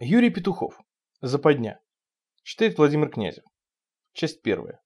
Юрий Петухов. Западня. Читает Владимир Князев. Часть первая.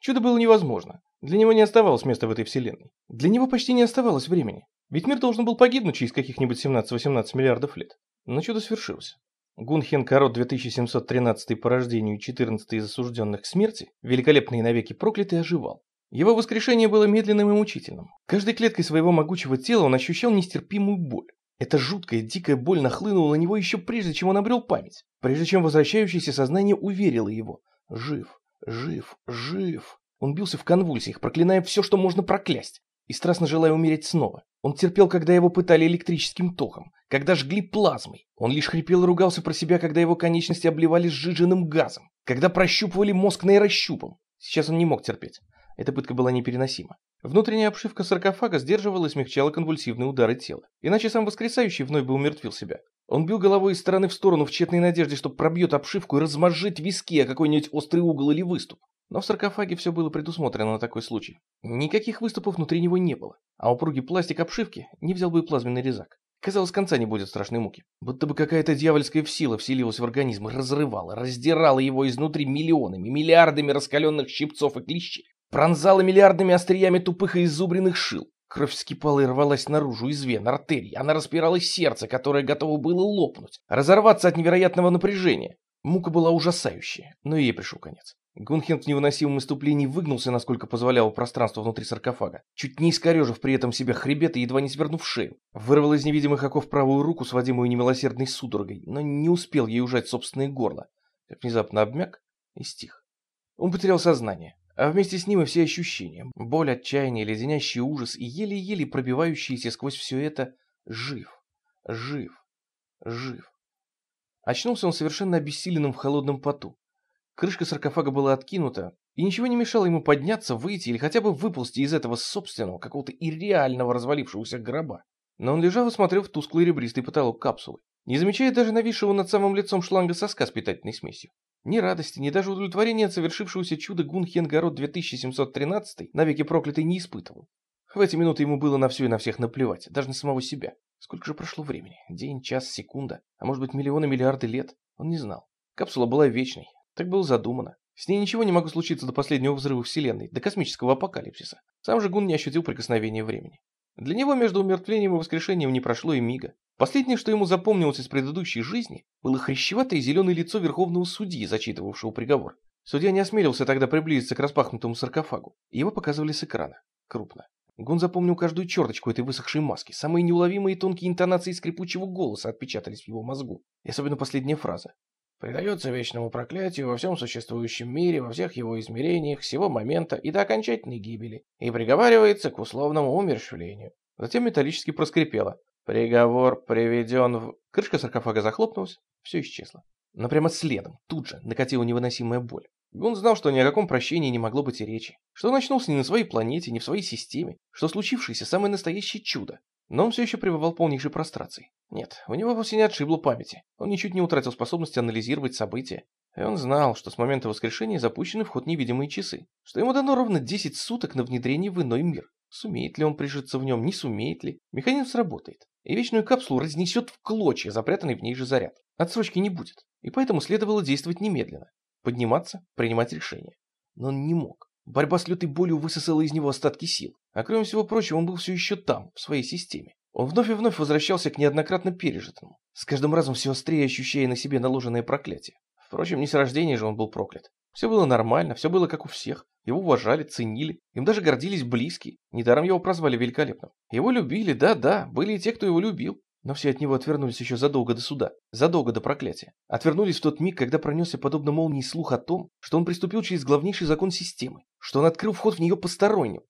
Чудо было невозможно. Для него не оставалось места в этой вселенной. Для него почти не оставалось времени. Ведь мир должен был погибнуть через каких-нибудь 17-18 миллиардов лет. Но чудо свершилось. Гунхен Карот 2713 по рождению и 14 из осужденных к смерти, великолепный и навеки проклятый, оживал. Его воскрешение было медленным и мучительным. Каждой клеткой своего могучего тела он ощущал нестерпимую боль. Эта жуткая, дикая боль нахлынула на него еще прежде, чем он обрел память. Прежде чем возвращающееся сознание уверило его. Жив, жив, жив. Он бился в конвульсиях, проклиная все, что можно проклясть. И страстно желая умереть снова. Он терпел, когда его пытали электрическим током, когда жгли плазмой. Он лишь хрипел и ругался про себя, когда его конечности обливались сжиженным газом, когда прощупывали мозг нейрощупом. Сейчас он не мог терпеть. Эта пытка была непереносима. Внутренняя обшивка саркофага сдерживала и смягчала конвульсивные удары тела. Иначе сам воскресающий вновь бы умертвил себя. Он бил головой из стороны в сторону в тщетной надежде, что пробьет обшивку и размозжит виски о какой-нибудь острый угол или выступ. Но в саркофаге все было предусмотрено на такой случай. Никаких выступов внутри него не было, а упругий пластик обшивки не взял бы и плазменный резак. Казалось, конца не будет страшной муки. Будто бы какая-то дьявольская сила вселилась в организм и разрывала, раздирала его изнутри миллионами, миллиардами раскаленных щипцов и клещей пронзала миллиардными остриями тупых и изубренных шил. Кровь вскипала и рвалась наружу из вен, артерий. Она распирала сердце, которое готово было лопнуть, разорваться от невероятного напряжения. Мука была ужасающая, но ей пришел конец. Гунхен в невыносимом иступлении выгнулся, насколько позволяло пространство внутри саркофага, чуть не искорежив при этом себя хребет и едва не свернув шею. Вырвал из невидимых оков правую руку, сводимую немилосердной судорогой, но не успел ей ужать собственное горло, как внезапно обмяк и стих. Он потерял сознание а вместе с ним и все ощущения. Боль, отчаяние, леденящий ужас и еле-еле пробивающийся сквозь все это «жив, жив, жив». Очнулся он совершенно обессиленным в холодном поту. Крышка саркофага была откинута, и ничего не мешало ему подняться, выйти или хотя бы выползти из этого собственного, какого-то ирреального развалившегося гроба. Но он лежал и смотрел в тусклый ребристый потолок капсулы, не замечая даже нависшего над самым лицом шланга соска с питательной смесью. Ни радости, ни даже удовлетворения от совершившегося чуда Гунхенгород 2713 навеки проклятый не испытывал. В эти минуты ему было на все и на всех наплевать, даже на самого себя. Сколько же прошло времени? День, час, секунда, а может быть миллионы, миллиарды лет? Он не знал. Капсула была вечной. Так было задумано. С ней ничего не могло случиться до последнего взрыва Вселенной, до космического апокалипсиса. Сам же Гун не ощутил прикосновения времени. Для него между умертвлением и воскрешением не прошло и мига. Последнее, что ему запомнилось из предыдущей жизни, было хрящеватое зеленое лицо верховного судьи, зачитывавшего приговор. Судья не осмелился тогда приблизиться к распахнутому саркофагу. Его показывали с экрана. Крупно. Гун запомнил каждую черточку этой высохшей маски. Самые неуловимые и тонкие интонации скрипучего голоса отпечатались в его мозгу. И особенно последняя фраза. «Предается вечному проклятию во всем существующем мире, во всех его измерениях, с его момента и до окончательной гибели, и приговаривается к условному умерщвлению». Затем металлически проскрипело. Приговор приведен в... Крышка саркофага захлопнулась, все исчезло. Но прямо следом, тут же, накатила невыносимая боль. Он знал, что ни о каком прощении не могло быть и речи, что он очнулся не на своей планете, не в своей системе, что случившееся самое настоящее чудо. Но он все еще пребывал в полнейшей прострации. Нет, у него вовсе не отшибло памяти. Он ничуть не утратил способности анализировать события. И он знал, что с момента воскрешения запущены в ход невидимые часы, что ему дано ровно 10 суток на внедрение в иной мир. Сумеет ли он прижиться в нем, не сумеет ли, механизм сработает и вечную капсулу разнесет в клочья, запрятанный в ней же заряд. Отсрочки не будет, и поэтому следовало действовать немедленно. Подниматься, принимать решения. Но он не мог. Борьба с лютой болью высосала из него остатки сил. А кроме всего прочего, он был все еще там, в своей системе. Он вновь и вновь возвращался к неоднократно пережитому, с каждым разом все острее ощущая на себе наложенное проклятие. Впрочем, не с рождения же он был проклят. Все было нормально, все было как у всех. Его уважали, ценили, им даже гордились близкие. Недаром его прозвали великолепным. Его любили, да-да, были и те, кто его любил. Но все от него отвернулись еще задолго до суда, задолго до проклятия. Отвернулись в тот миг, когда пронесся подобно молнии слух о том, что он приступил через главнейший закон системы, что он открыл вход в нее посторонним.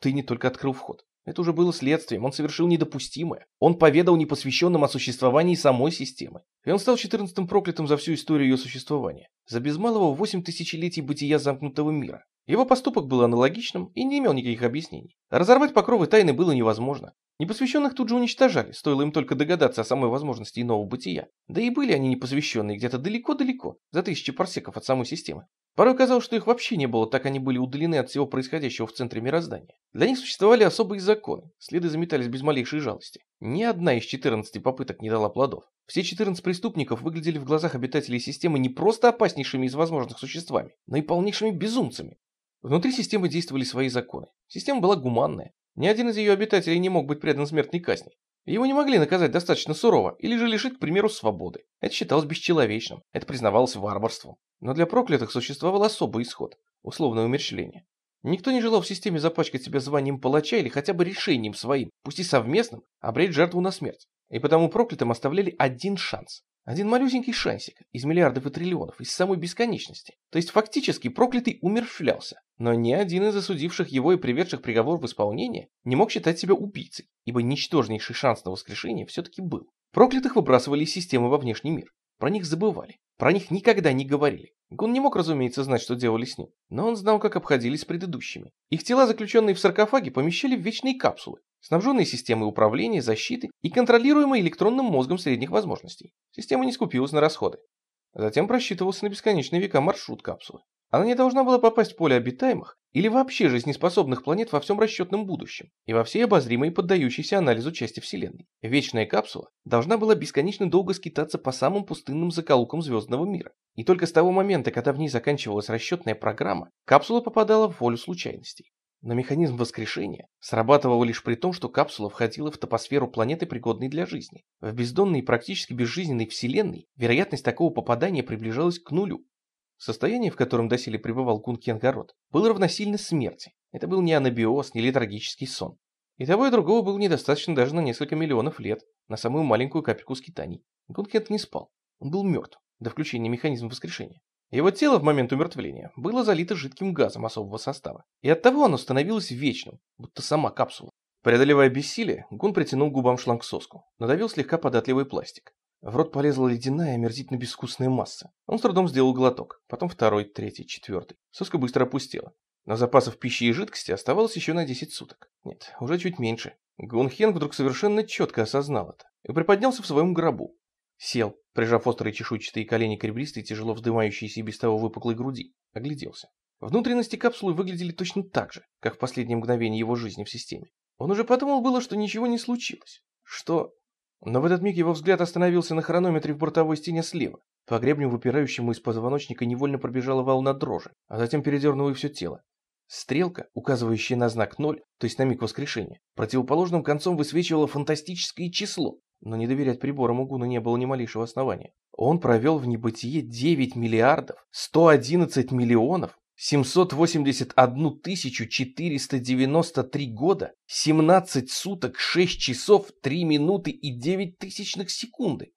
Ты не только открыл вход. Это уже было следствием, он совершил недопустимое. Он поведал непосвященным о существовании самой системы. И он стал четырнадцатым проклятым за всю историю ее существования. За без малого восемь тысячелетий бытия замкнутого мира. Его поступок был аналогичным и не имел никаких объяснений. Разорвать покровы тайны было невозможно. Непосвященных тут же уничтожали, стоило им только догадаться о самой возможности иного бытия. Да и были они непосвященные где-то далеко-далеко, за тысячи парсеков от самой системы. Порой казалось, что их вообще не было, так они были удалены от всего происходящего в центре мироздания. Для них существовали особые законы, следы заметались без малейшей жалости. Ни одна из 14 попыток не дала плодов. Все 14 преступников выглядели в глазах обитателей системы не просто опаснейшими из возможных существами, но и полнейшими безумцами. Внутри системы действовали свои законы. Система была гуманная. Ни один из ее обитателей не мог быть предан смертной казни. Его не могли наказать достаточно сурово или же лишить, к примеру, свободы. Это считалось бесчеловечным, это признавалось варварством. Но для проклятых существовал особый исход – условное умерщвление. Никто не желал в системе запачкать себя званием палача или хотя бы решением своим, пусть и совместным, обречь жертву на смерть. И потому проклятым оставляли один шанс. Один малюсенький шансик из миллиардов и триллионов, из самой бесконечности. То есть фактически проклятый умерщвлялся. Но ни один из осудивших его и приведших приговор в исполнение не мог считать себя убийцей, ибо ничтожнейший шанс на воскрешение все-таки был. Проклятых выбрасывали из системы во внешний мир. Про них забывали. Про них никогда не говорили. Гун не мог, разумеется, знать, что делали с ним, но он знал, как обходились с предыдущими. Их тела, заключенные в саркофаге, помещали в вечные капсулы, снабженные системой управления, защиты и контролируемой электронным мозгом средних возможностей. Система не скупилась на расходы. Затем просчитывался на бесконечные века маршрут капсулы. Она не должна была попасть в поле обитаемых или вообще жизнеспособных планет во всем расчетном будущем и во всей обозримой поддающейся анализу части Вселенной. Вечная капсула должна была бесконечно долго скитаться по самым пустынным закоулкам звездного мира. И только с того момента, когда в ней заканчивалась расчетная программа, капсула попадала в волю случайностей. Но механизм воскрешения срабатывал лишь при том, что капсула входила в топосферу планеты, пригодной для жизни. В бездонной и практически безжизненной Вселенной вероятность такого попадания приближалась к нулю. Состояние, в котором доселе пребывал Гункенгород, было равносильно смерти. Это был не анабиоз, не летаргический сон. И того и другого было недостаточно даже на несколько миллионов лет, на самую маленькую капельку скитаний. Гункент не спал. Он был мертв, до включения механизма воскрешения. Его тело в момент умертвления было залито жидким газом особого состава, и оттого оно становилось вечным, будто сама капсула. Преодолевая бессилие, Гун притянул губам шлангсоску, надавил слегка податливый пластик. В рот полезла ледяная, омерзительно безвкусная масса. Он с трудом сделал глоток, потом второй, третий, четвертый. Соска быстро опустела. Но запасов пищи и жидкости оставалось еще на 10 суток. Нет, уже чуть меньше. Гунхен вдруг совершенно четко осознал это и приподнялся в своем гробу. Сел, прижав острые чешуйчатые колени к ребристой, тяжело вздымающейся и без того выпуклой груди. Огляделся. Внутренности капсулы выглядели точно так же, как в последнее мгновение его жизни в системе. Он уже подумал было, что ничего не случилось. Что но в этот миг его взгляд остановился на хронометре в бортовой стене слева. По гребню, выпирающему из позвоночника, невольно пробежала волна дрожи, а затем передернула и все тело. Стрелка, указывающая на знак 0, то есть на миг воскрешения, противоположным концом высвечивала фантастическое число, но не доверять приборам Угуна не было ни малейшего основания. Он провел в небытие 9 миллиардов 111 миллионов 781 493 года, 17 суток, 6 часов, 3 минуты и 9 тысячных секунды.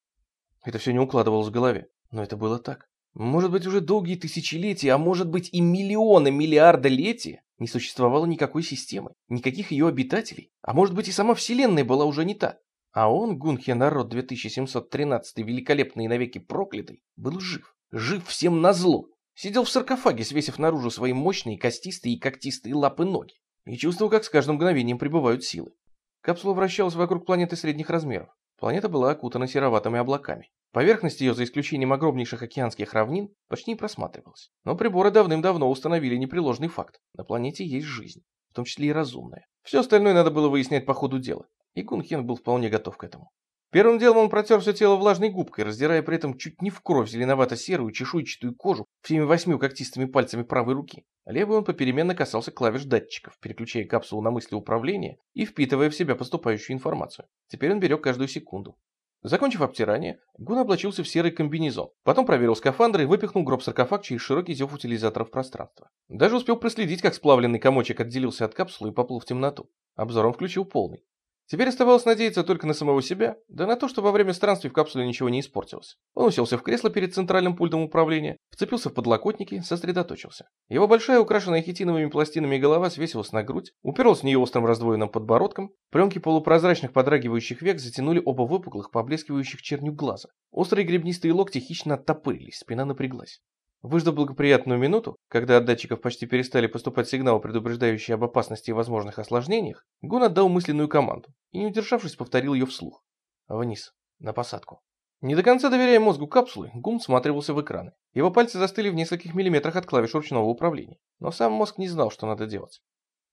Это все не укладывалось в голове, но это было так. Может быть, уже долгие тысячелетия, а может быть и миллионы миллиарда летия не существовало никакой системы, никаких ее обитателей, а может быть и сама Вселенная была уже не та. А он, Гунхе народ 2713, великолепный и навеки проклятый, был жив, жив всем назло, Сидел в саркофаге, свесив наружу свои мощные, костистые и когтистые лапы ноги. И чувствовал, как с каждым мгновением прибывают силы. Капсула вращалась вокруг планеты средних размеров. Планета была окутана сероватыми облаками. Поверхность ее, за исключением огромнейших океанских равнин, почти не просматривалась. Но приборы давным-давно установили непреложный факт. На планете есть жизнь, в том числе и разумная. Все остальное надо было выяснять по ходу дела. И Гунхен был вполне готов к этому. Первым делом он протер все тело влажной губкой, раздирая при этом чуть не в кровь зеленовато-серую чешуйчатую кожу всеми восьмью когтистыми пальцами правой руки. Левый он попеременно касался клавиш датчиков, переключая капсулу на мысли управления и впитывая в себя поступающую информацию. Теперь он берег каждую секунду. Закончив обтирание, Гун облачился в серый комбинезон. Потом проверил скафандр и выпихнул гроб-саркофаг через широкий зев утилизаторов пространства. Даже успел проследить, как сплавленный комочек отделился от капсулы и поплыл в темноту. Обзором включил полный. Теперь оставалось надеяться только на самого себя, да на то, что во время странствий в капсуле ничего не испортилось. Он уселся в кресло перед центральным пультом управления, вцепился в подлокотники, сосредоточился. Его большая, украшенная хитиновыми пластинами голова свесилась на грудь, уперлась в нее острым раздвоенным подбородком, пленки полупрозрачных подрагивающих век затянули оба выпуклых, поблескивающих черню глаза. Острые гребнистые локти хищно оттопырились, спина напряглась. Выждав благоприятную минуту, когда от датчиков почти перестали поступать сигналы, предупреждающие об опасности и возможных осложнениях, Гун отдал мысленную команду и, не удержавшись, повторил ее вслух. Вниз, на посадку. Не до конца доверяя мозгу капсулы, Гун всматривался в экраны. Его пальцы застыли в нескольких миллиметрах от клавиш ручного управления, но сам мозг не знал, что надо делать.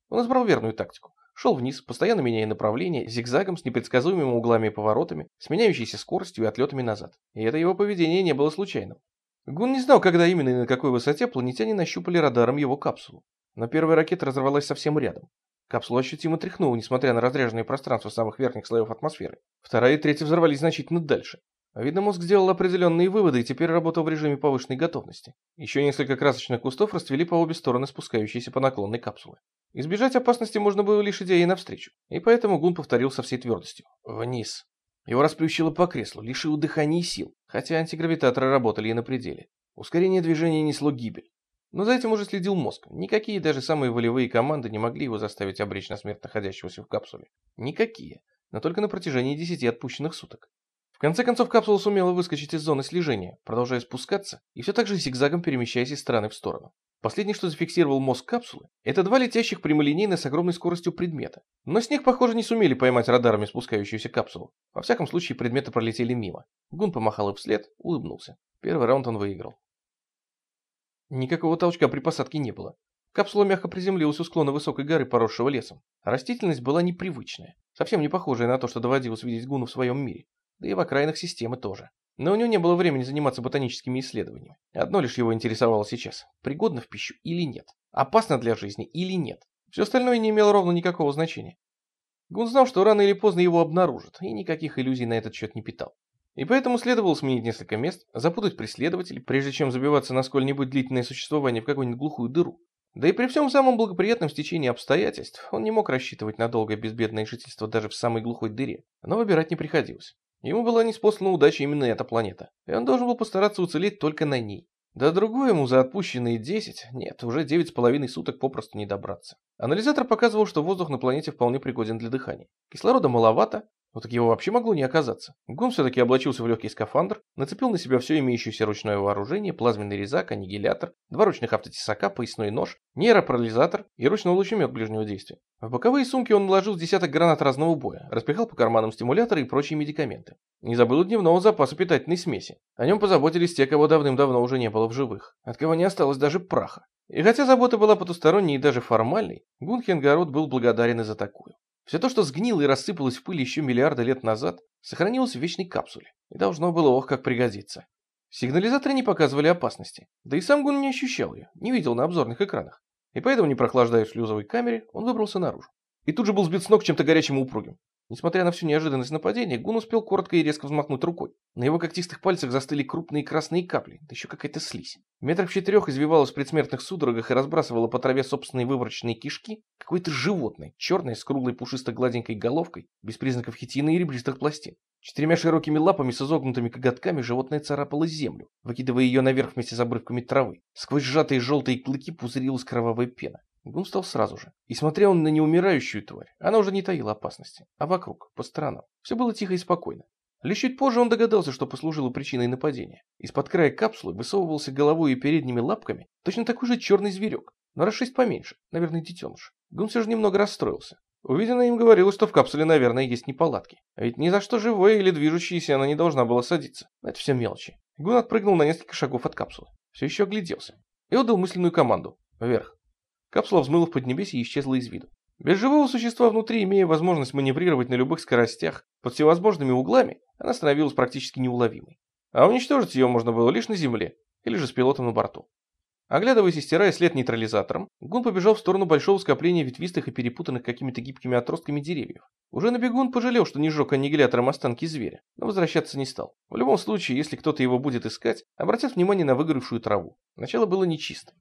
Он избрал верную тактику. Шел вниз, постоянно меняя направление, зигзагом с непредсказуемыми углами и поворотами, с меняющейся скоростью и отлетами назад. И это его поведение не было случайным. Гун не знал, когда именно и на какой высоте планетяне нащупали радаром его капсулу. Но первая ракета разорвалась совсем рядом. Капсула ощутимо тряхнула, несмотря на разряженное пространство самых верхних слоев атмосферы. Вторая и третья взорвались значительно дальше. Видно, мозг сделал определенные выводы и теперь работал в режиме повышенной готовности. Еще несколько красочных кустов расцвели по обе стороны спускающейся по наклонной капсулы. Избежать опасности можно было лишь идеей навстречу, и поэтому Гун повторил со всей твердостью. Вниз. Его расплющило по креслу, лишило дыхания сил, хотя антигравитаторы работали и на пределе. Ускорение движения несло гибель. Но за этим уже следил мозг. Никакие даже самые волевые команды не могли его заставить обречь на смерть находящегося в капсуле. Никакие. Но только на протяжении десяти отпущенных суток. В конце концов капсула сумела выскочить из зоны слежения, продолжая спускаться и все так же зигзагом перемещаясь из стороны в сторону. Последнее, что зафиксировал мозг капсулы, это два летящих прямолинейно с огромной скоростью предмета. Но с них, похоже, не сумели поймать радарами спускающуюся капсулу. Во всяком случае, предметы пролетели мимо. Гун помахал им вслед, улыбнулся. Первый раунд он выиграл. Никакого толчка при посадке не было. Капсула мягко приземлилась у склона высокой горы, поросшего лесом. Растительность была непривычная, совсем не похожая на то, что доводилось видеть Гуну в своем мире да и в окраинах системы тоже. Но у него не было времени заниматься ботаническими исследованиями. Одно лишь его интересовало сейчас. Пригодно в пищу или нет? Опасно для жизни или нет? Все остальное не имело ровно никакого значения. Гун знал, что рано или поздно его обнаружат, и никаких иллюзий на этот счет не питал. И поэтому следовало сменить несколько мест, запутать преследователей, прежде чем забиваться на сколь-нибудь длительное существование в какую-нибудь глухую дыру. Да и при всем самом благоприятном стечении обстоятельств он не мог рассчитывать на долгое безбедное жительство даже в самой глухой дыре, но выбирать не приходилось. Ему была неспослана удача именно эта планета, и он должен был постараться уцелеть только на ней. Да другое ему за отпущенные 10, нет, уже 9,5 суток попросту не добраться. Анализатор показывал, что воздух на планете вполне пригоден для дыхания. Кислорода маловато, но так его вообще могло не оказаться. Гун все-таки облачился в легкий скафандр, нацепил на себя все имеющееся ручное вооружение, плазменный резак, аннигилятор, два ручных автотесака, поясной нож, нейропарализатор и ручной лучемет ближнего действия. В боковые сумки он наложил десяток гранат разного боя, распихал по карманам стимуляторы и прочие медикаменты. Не забыл дневного запаса питательной смеси. О нем позаботились те, кого давным-давно уже не было в живых, от кого не осталось даже праха. И хотя забота была потусторонней и даже формальной, Гунхенгород был благодарен и за такую. Все то, что сгнило и рассыпалось в пыль еще миллиарды лет назад, сохранилось в вечной капсуле и должно было ох как пригодиться. Сигнализаторы не показывали опасности, да и сам Гун не ощущал ее, не видел на обзорных экранах. И поэтому, не прохлаждаясь в шлюзовой камере, он выбрался наружу. И тут же был сбит с ног чем-то горячим и упругим. Несмотря на всю неожиданность нападения, Гун успел коротко и резко взмахнуть рукой. На его когтистых пальцах застыли крупные красные капли, да еще какая-то слизь. Метров в четырех извивалось в предсмертных судорогах и разбрасывало по траве собственные вывороченные кишки какое-то животное, черное, с круглой пушисто-гладенькой головкой, без признаков хитина и ребристых пластин. Четырьмя широкими лапами с изогнутыми коготками животное царапало землю, выкидывая ее наверх вместе с обрывками травы. Сквозь сжатые желтые клыки пузырилась кровавая пена. Гун встал сразу же. И смотрел на неумирающую тварь. Она уже не таила опасности. А вокруг, по сторонам, все было тихо и спокойно. Лишь чуть позже он догадался, что послужило причиной нападения. Из-под края капсулы высовывался головой и передними лапками точно такой же черный зверек, но раз шесть поменьше, наверное, детеныш. Гун все же немного расстроился. Увиденное им говорилось, что в капсуле, наверное, есть неполадки. А ведь ни за что живое или движущееся она не должна была садиться. Это все мелочи. Гун отпрыгнул на несколько шагов от капсулы. Все еще огляделся. И отдал мысленную команду. Вверх. Капсула взмыла в поднебесье и исчезла из виду. Без живого существа внутри, имея возможность маневрировать на любых скоростях, под всевозможными углами, она становилась практически неуловимой. А уничтожить ее можно было лишь на земле, или же с пилотом на борту. Оглядываясь и стирая след нейтрализатором, Гун побежал в сторону большого скопления ветвистых и перепутанных какими-то гибкими отростками деревьев. Уже на бегу он пожалел, что не сжег аннигилятором останки зверя, но возвращаться не стал. В любом случае, если кто-то его будет искать, обратят внимание на выгоревшую траву. Начало было нечистым.